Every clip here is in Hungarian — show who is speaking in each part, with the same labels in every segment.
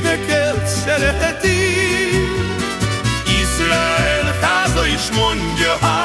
Speaker 1: az Úr, énekel szereti. Izrael háza is mondja hát,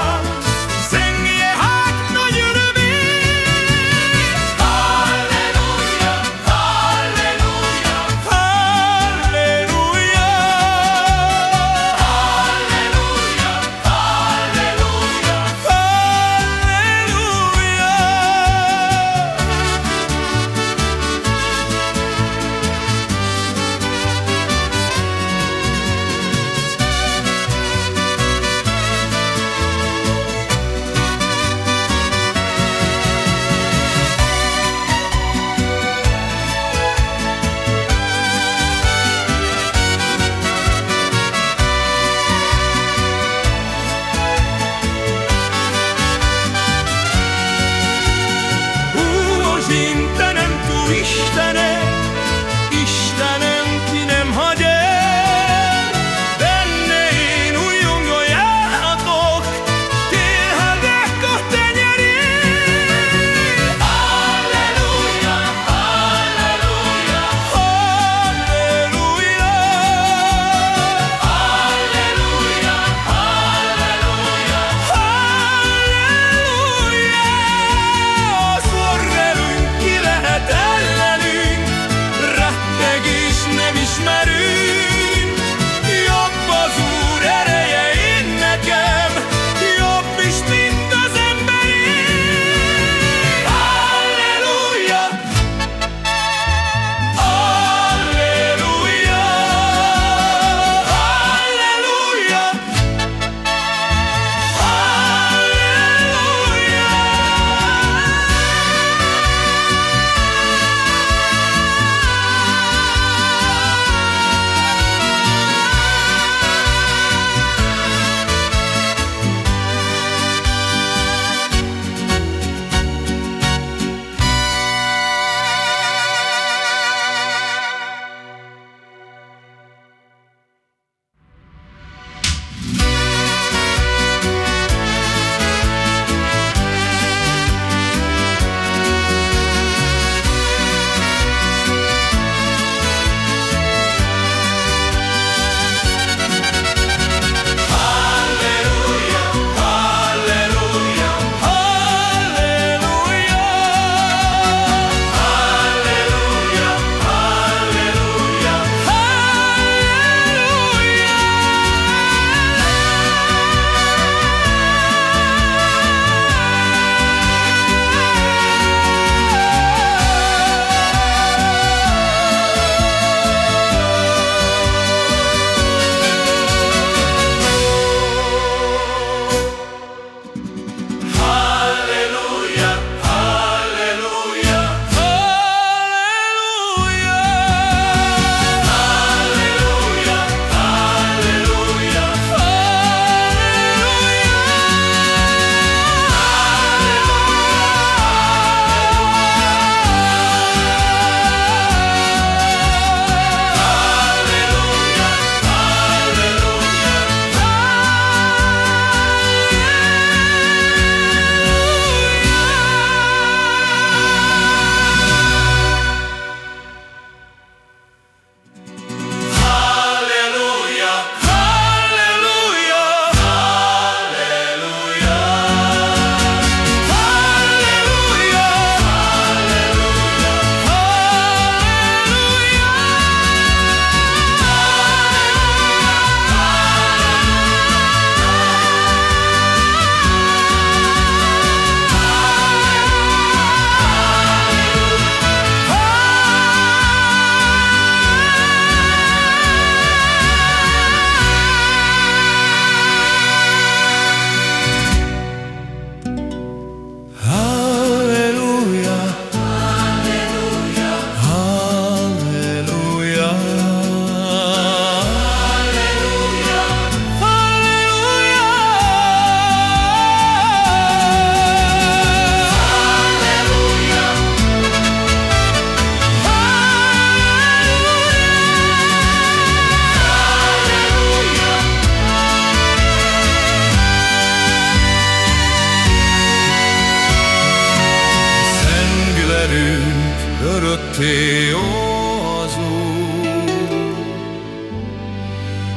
Speaker 1: Te az
Speaker 2: Úr.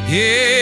Speaker 2: Yeah.